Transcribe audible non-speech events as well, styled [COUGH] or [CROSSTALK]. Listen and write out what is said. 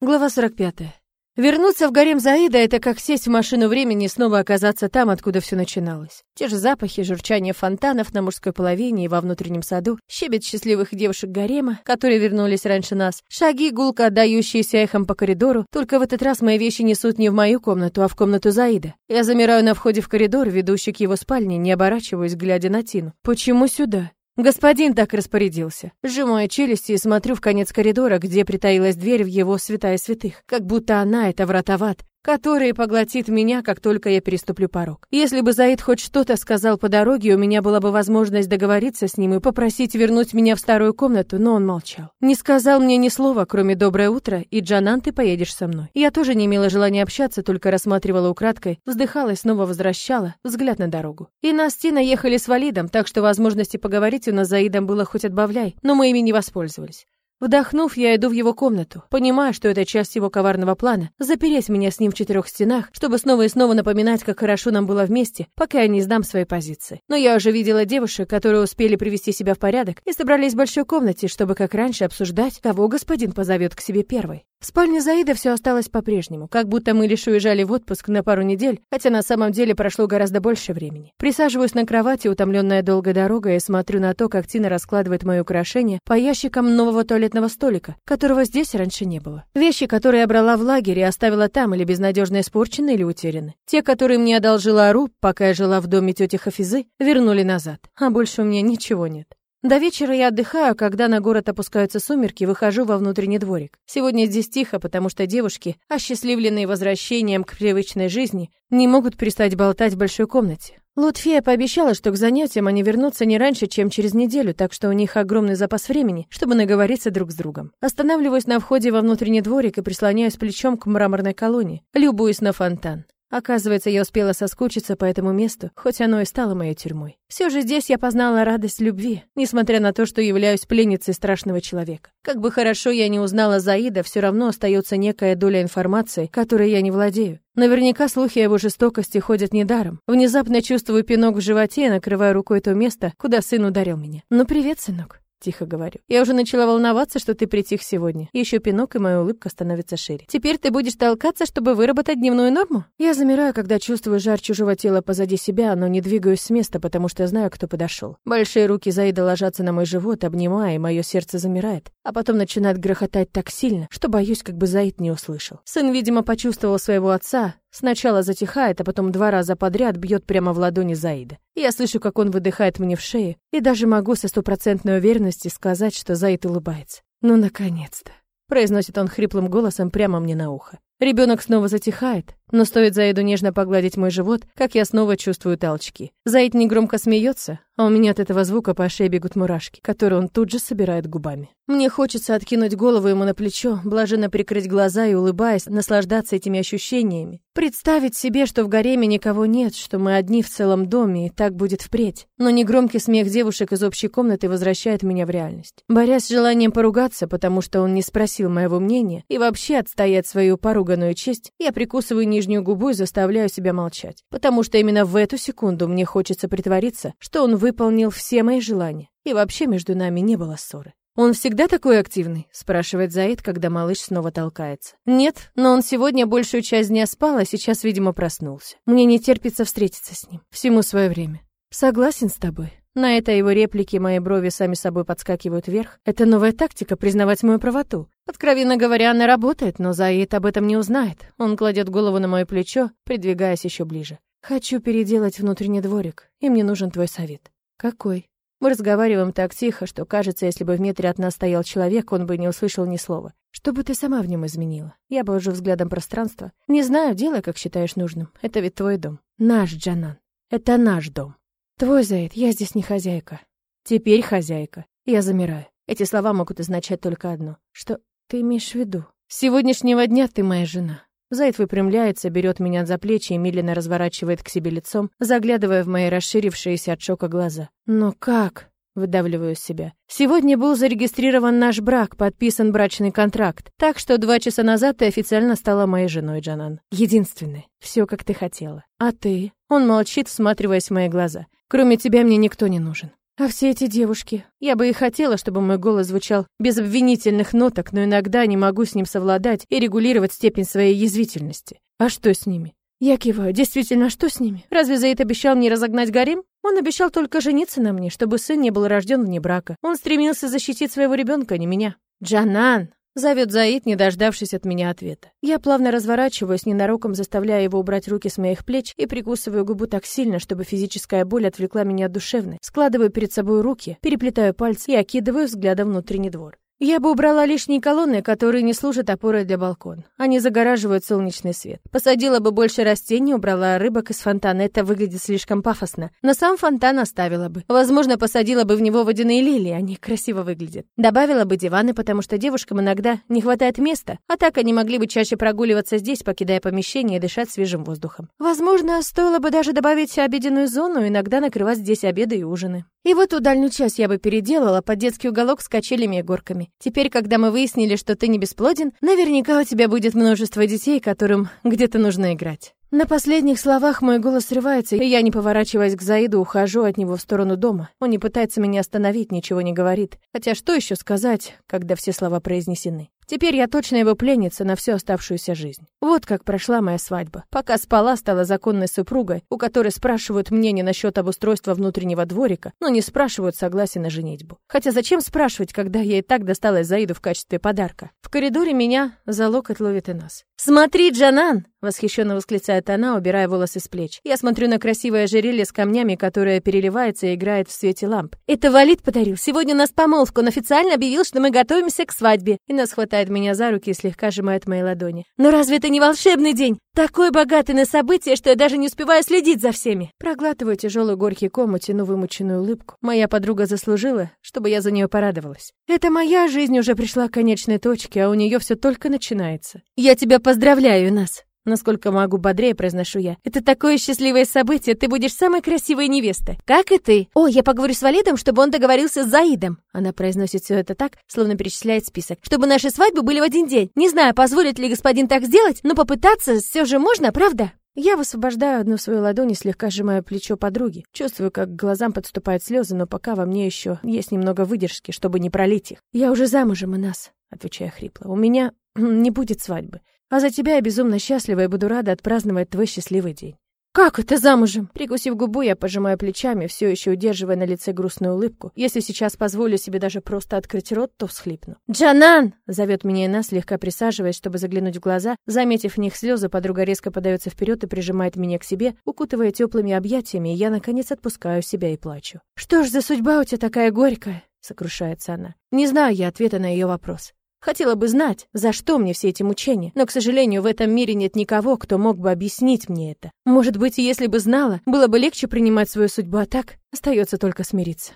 Глава 45. Вернуться в гарем Заида — это как сесть в машину времени и снова оказаться там, откуда все начиналось. Те же запахи, журчание фонтанов на мужской половине и во внутреннем саду, щебет счастливых девушек гарема, которые вернулись раньше нас, шаги, гулко отдающиеся эхом по коридору, только в этот раз мои вещи несут не в мою комнату, а в комнату Заида. Я замираю на входе в коридор, ведущий к его спальне, не оборачиваюсь, глядя на Тину. Почему сюда? Господин так распорядился. Сжимаю челюсти и смотрю в конец коридора, где притаилась дверь в его святая святых. Как будто она — это вратоват, который поглотит меня, как только я переступлю порог. Если бы Заид хоть что-то сказал по дороге, у меня была бы возможность договориться с ним и попросить вернуть меня в старую комнату, но он молчал. Не сказал мне ни слова, кроме «доброе утро» и «Джанан, ты поедешь со мной». Я тоже не имела желания общаться, только рассматривала украдкой, вздыхала и снова возвращала взгляд на дорогу. И нас с Тиной ехали с Валидом, так что возможности поговорить у нас с Заидом было хоть отбавляй, но мы ими не воспользовались. Вдохнув, я иду в его комнату, понимая, что это часть его коварного плана — запереть меня с ним в четырех стенах, чтобы снова и снова напоминать, как хорошо нам было вместе, пока я не сдам свои позиции. Но я уже видела девушек, которые успели привести себя в порядок и собрались в большой комнате, чтобы, как раньше, обсуждать, кого господин позовет к себе первой. В спальне Заида все осталось по-прежнему, как будто мы лишь уезжали в отпуск на пару недель, хотя на самом деле прошло гораздо больше времени. Присаживаюсь на кровати, утомленная долгой дорогой, и смотрю на то, как Тина раскладывает мои украшения по ящикам нового туалетного столика, которого здесь раньше не было. Вещи, которые я брала в лагере, оставила там или безнадежно испорчены или утеряны. Те, которые мне одолжила Ару, пока я жила в доме тети Хафизы, вернули назад. А больше у меня ничего нет. До вечера я отдыхаю, когда на город опускаются сумерки, выхожу во внутренний дворик. Сегодня здесь тихо, потому что девушки, осчастливленные возвращением к привычной жизни, не могут перестать болтать в большой комнате. Лутфия пообещала, что к занятиям они вернутся не раньше, чем через неделю, так что у них огромный запас времени, чтобы наговориться друг с другом. Останавливаюсь на входе во внутренний дворик и прислоняюсь плечом к мраморной колонне, любуюсь на фонтан. Оказывается, я успела соскучиться по этому месту, хоть оно и стало моей тюрьмой. Все же здесь я познала радость любви, несмотря на то, что являюсь пленницей страшного человека. Как бы хорошо я не узнала Заида, все равно остается некая доля информации, которой я не владею. Наверняка слухи о его жестокости ходят недаром. Внезапно чувствую пинок в животе и накрываю рукой то место, куда сын ударил меня. «Ну, привет, сынок». Тихо говорю. Я уже начала волноваться, что ты притих сегодня. Еще пинок, и моя улыбка становится шире. Теперь ты будешь толкаться, чтобы выработать дневную норму? Я замираю, когда чувствую жар чужого тела позади себя, но не двигаюсь с места, потому что знаю, кто подошел. Большие руки Заида ложатся на мой живот, обнимая, и мое сердце замирает. А потом начинает грохотать так сильно, что боюсь, как бы Заид не услышал. Сын, видимо, почувствовал своего отца, Сначала затихает, а потом два раза подряд бьет прямо в ладони Заида. Я слышу, как он выдыхает мне в шею, и даже могу со стопроцентной уверенностью сказать, что Заид улыбается. «Ну, наконец-то!» — произносит он хриплым голосом прямо мне на ухо. Ребенок снова затихает, но стоит Заиду нежно погладить мой живот, как я снова чувствую толчки. Заид негромко смеется, а у меня от этого звука по шее бегут мурашки, которые он тут же собирает губами. Мне хочется откинуть голову ему на плечо, блаженно прикрыть глаза и, улыбаясь, наслаждаться этими ощущениями. Представить себе, что в гареме никого нет, что мы одни в целом доме, и так будет впредь. Но негромкий смех девушек из общей комнаты возвращает меня в реальность. Борясь с желанием поругаться, потому что он не спросил моего мнения, и вообще отстоять свою поруганную честь, я прикусываю нижнюю губу и заставляю себя молчать. Потому что именно в эту секунду мне хочется притвориться, что он выполнил все мои желания. И вообще между нами не было ссоры. «Он всегда такой активный?» — спрашивает Заид, когда малыш снова толкается. «Нет, но он сегодня большую часть дня спал, а сейчас, видимо, проснулся. Мне не терпится встретиться с ним. Всему свое время». «Согласен с тобой». На это его реплики мои брови сами собой подскакивают вверх. Это новая тактика признавать мою правоту. Откровенно говоря, она работает, но Заид об этом не узнает. Он кладет голову на мое плечо, придвигаясь еще ближе. «Хочу переделать внутренний дворик, и мне нужен твой совет». «Какой?» Мы разговариваем так тихо, что кажется, если бы в метре от нас стоял человек, он бы не услышал ни слова. Что бы ты сама в нем изменила? Я обвожу взглядом пространство. Не знаю, делай, как считаешь нужным. Это ведь твой дом. Наш, Джанан. Это наш дом. Твой, Заид, я здесь не хозяйка. Теперь хозяйка. Я замираю. Эти слова могут означать только одно. Что ты имеешь в виду? С сегодняшнего дня ты моя жена. Зайд выпрямляется, берет меня за плечи и медленно разворачивает к себе лицом, заглядывая в мои расширившиеся от шока глаза. «Но как?» — выдавливаю себя. «Сегодня был зарегистрирован наш брак, подписан брачный контракт, так что два часа назад ты официально стала моей женой, Джанан. Единственной. Все, как ты хотела. А ты?» Он молчит, всматриваясь в мои глаза. «Кроме тебя мне никто не нужен. А все эти девушки? Я бы и хотела, чтобы мой голос звучал без обвинительных ноток, но иногда не могу с ним совладать и регулировать степень своей язвительности. А что с ними? Я киваю. Действительно, что с ними? Разве Заид обещал мне разогнать гарем? Он обещал только жениться на мне, чтобы сын не был рожден вне брака. Он стремился защитить своего ребенка, а не меня. Джанан, Зовет Заид, не дождавшись от меня ответа. Я плавно разворачиваюсь, ненароком заставляя его убрать руки с моих плеч и прикусываю губу так сильно, чтобы физическая боль отвлекла меня от душевной. Складываю перед собой руки, переплетаю пальцы и окидываю взглядом внутренний двор. Я бы убрала лишние колонны, которые не служат опорой для балкона. Они загораживают солнечный свет. Посадила бы больше растений, убрала рыбок из фонтана. Это выглядит слишком пафосно. Но сам фонтан оставила бы. Возможно, посадила бы в него водяные лилии. Они красиво выглядят. Добавила бы диваны, потому что девушкам иногда не хватает места. А так они могли бы чаще прогуливаться здесь, покидая помещение и дышать свежим воздухом. Возможно, стоило бы даже добавить обеденную зону, иногда накрывать здесь обеды и ужины. И в эту дальнюю часть я бы переделала под детский уголок с качелями и горками. Теперь, когда мы выяснили, что ты не бесплоден, наверняка у тебя будет множество детей, которым где-то нужно играть. На последних словах мой голос срывается, и я, не поворачиваясь к Заиду, ухожу от него в сторону дома. Он не пытается меня остановить, ничего не говорит. Хотя что еще сказать, когда все слова произнесены? Теперь я точно его пленница на всю оставшуюся жизнь. Вот как прошла моя свадьба. Пока спала, стала законной супругой, у которой спрашивают мнение насчет обустройства внутреннего дворика, но не спрашивают согласия на женитьбу. Хотя зачем спрашивать, когда я и так досталась Заиду в качестве подарка? В коридоре меня за локоть ловит и нас. «Смотри, Джанан!» — восхищенно восклицает она, убирая волосы с плеч. Я смотрю на красивое ожерелье с камнями, которое переливается и играет в свете ламп. «Это Валид подарил. Сегодня у нас помолвка. Он официально объявил, что мы готовимся к свадьбе». И нас хватает меня за руки и слегка сжимает мои ладони. «Но разве это не волшебный день? Такой богатый на события, что я даже не успеваю следить за всеми!» Проглатываю тяжелый горький ком и тяну вымученную улыбку. Моя подруга заслужила, чтобы я за нее порадовалась. Это моя жизнь уже пришла к конечной точке, а у нее все только начинается. «Я тебя поздравляю, нас!» Насколько могу бодрее произношу я. Это такое счастливое событие, ты будешь самой красивой невестой. Как и ты. О, я поговорю с Валидом, чтобы он договорился с Заидом. Она произносит все это так, словно перечисляет список. Чтобы наши свадьбы были в один день. Не знаю, позволит ли господин так сделать, но попытаться все же можно, правда? Я высвобождаю одну свою ладонь и слегка сжимаю плечо подруги. Чувствую, как к глазам подступают слезы, но пока во мне еще есть немного выдержки, чтобы не пролить их. Я уже замужем, и нас, отвечаю хрипло. У меня [CLEARS THROAT] не будет свадьбы. А за тебя я безумно счастлива и буду рада отпраздновать твой счастливый день. «Как это замужем?» Прикусив губу, я пожимаю плечами, все еще удерживая на лице грустную улыбку. Если сейчас позволю себе даже просто открыть рот, то всхлипну. «Джанан!» — зовет меня Ина, слегка присаживаясь, чтобы заглянуть в глаза. Заметив в них слезы, подруга резко подается вперед и прижимает меня к себе, укутывая теплыми объятиями, и я, наконец, отпускаю себя и плачу. «Что ж за судьба у тебя такая горькая?» — сокрушается она. Не знаю я ответа на ее вопрос. Хотела бы знать, за что мне все эти мучения, но, к сожалению, в этом мире нет никого, кто мог бы объяснить мне это. Может быть, если бы знала, было бы легче принимать свою судьбу, а так остается только смириться.